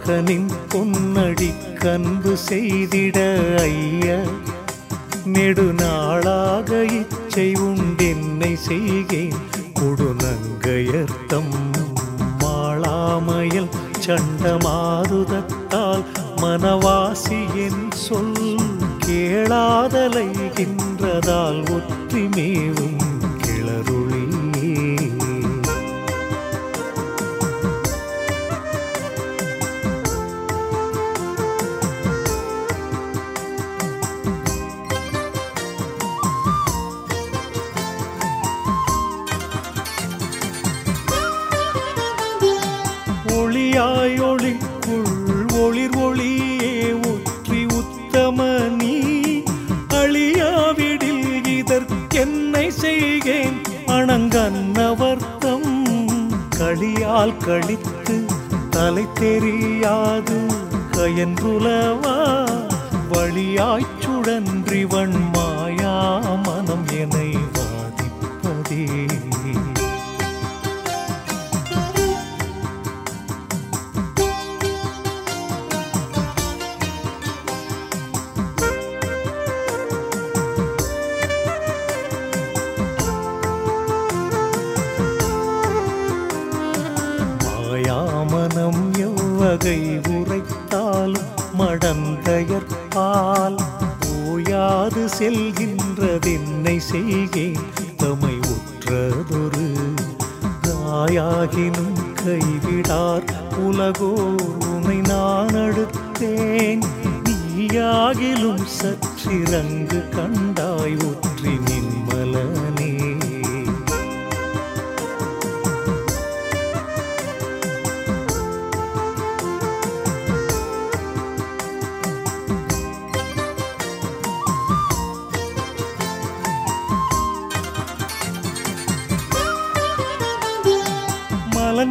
மகனின் பொன்னடி கன்பு செய்திட ஐய. நெடுநாளாக இச்சை உண்டென்னை செய்கேன். கொடுநங்கையர்த்தம் மாளாமையில் சண்டமாருதத்தால் மனவாசியின் சொல் கேளாதலைகின்றதால் ஒற்றிமேவும் ஒளியாய் ஒளிக்குள் ஒளிர் ஒளியே ஒற்றி உத்தம நீ. அழியாவிடில் இதற்கென்னை செய்கேன் அணங்கன்னவர்த்தம் களியால் கழித்து தலை தெரியாது கயன்றுலவா. வழியாய்ச் சுழன்றி வன்மாயா மனம் என யாமனம் எவ்வகை உரைத்தாலும் மடந்தையற்பால் ஓயாது செல்கின்றதென்னை செய்கேன் தமை உற்றதொரு தாயாகினும் கைவிடார் உலகோர் நான் அடுத்தேன் நீயாகிலும் சற்றிரங்கு கண்டாய் ஒற்றி நின்மலனே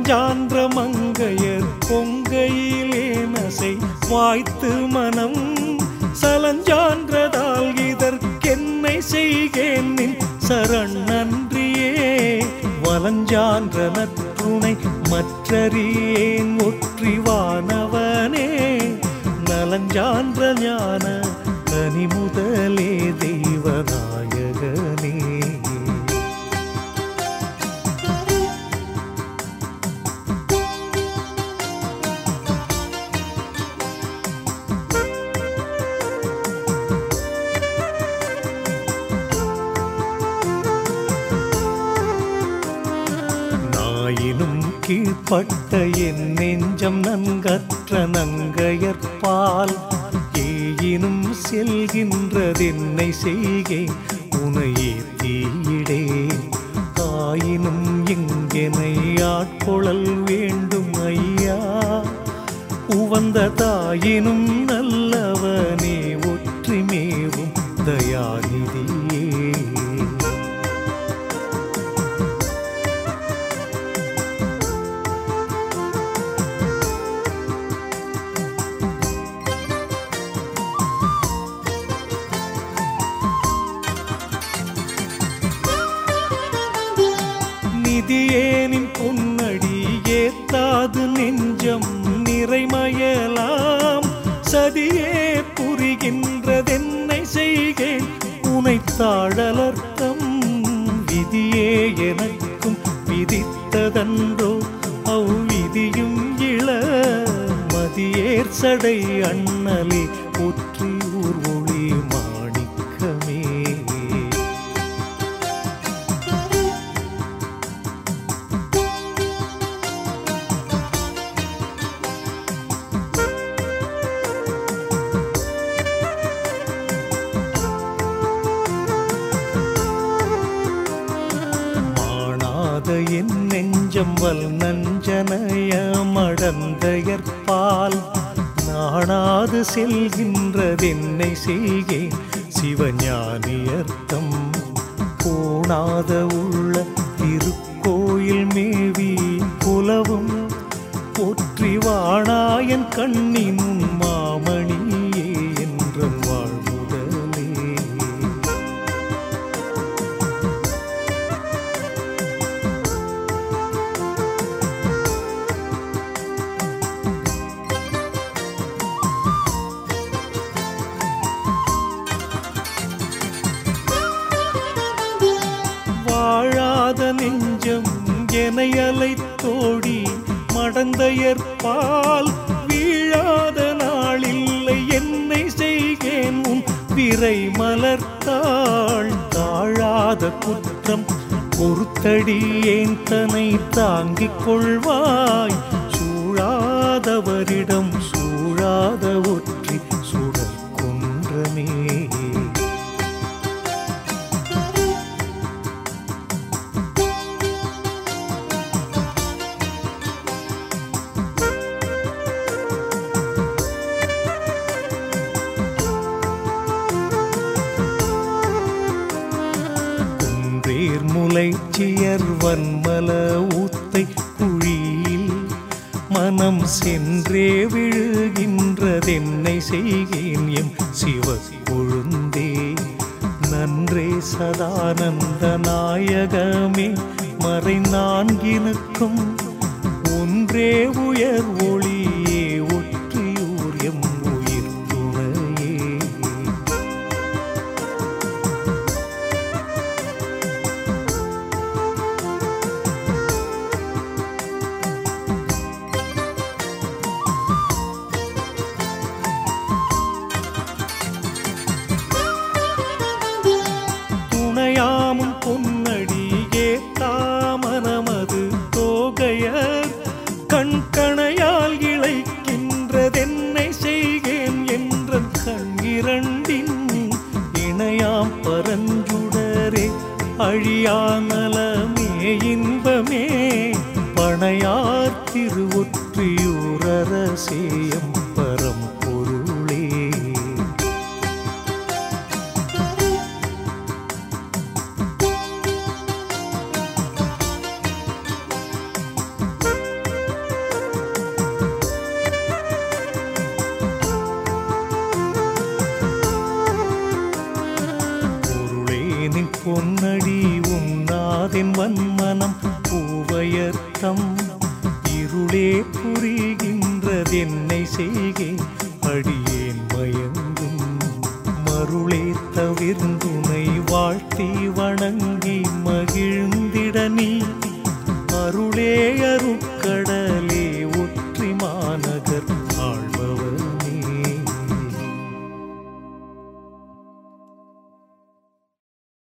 சான்ற மங்கையர் பொங்கையிலேனசை வாய்த்து மனம் சலஞ்சான்றதால் இதற்கென்னை செய்கேன் சரண் நன்றியே. வலஞ்சான்ற நற்றுணை மற்றறியேன் ஒட்டு பட்ட என் நெஞ்சம் நன்கற்ற நங்கையற்பால் ஏயினும் செல்கின்றதென்னை செய்கே உனையே தீயிடே ஆயினும் எங்கெனை ஆட்கொழல் வேண்டும் ஐயா. உவந்த தாயினும் நல்லவனே ஒற்றிமேவும் தயாநிதியே நிதியேனின் பொன்னடி ஏத்தாது நெஞ்சம் நிறைமயலாம். சதியே புரிகின்றதென்னை செய்கேன் உனை தாழலர்த்தம் விதியே எனக்கும் விதித்ததன்றோ. அவ்விதியும் இள மதியேர் சடை அண்ணலே ஒற்றி ஊர் செம்பல் நஞ்சனைய மடந்தையற்பால் நாணாது செல்கின்றதென்னை செய்கே சிவஞானியர்த்தம் போனாத உள்ள திருக்கோயில் மேவி புலவும் போற்றி வாணாயன் கண்ணின் மாமணி எனையலை தோடி மடந்தையற்பால் வீழாத நாளில்லை. என்னை செய்கேன் உன் விரை மலர்த்தாள் தாழாத குற்றம் பொறுத்தடி ஏன் தனை தாங்கிக் கொள்வாய். சூழாதவரிடம் சூழாத ஒற்றி சுடர் முளைச்சியர் வன்மல ஊத்தை குழியில் மனம் சென்றே விழுகின்றதென்னை செய்கேன் எம் சிவ உழுந்தே நன்றே சதானந்த நாயகமே மறை நான்கினுக்கும் ஒன்றே உயர் அழியா பொன்னடி உண்ணாதின் வன்மனம் பூவையர்த்தம். இருளே புரிகின்றதென்னை செய்கே அடியேன் பயங்கும் மருளே தவிர்ந்துனை வாழ்த்தி வணங்கி மகிழ்ந்திட நீ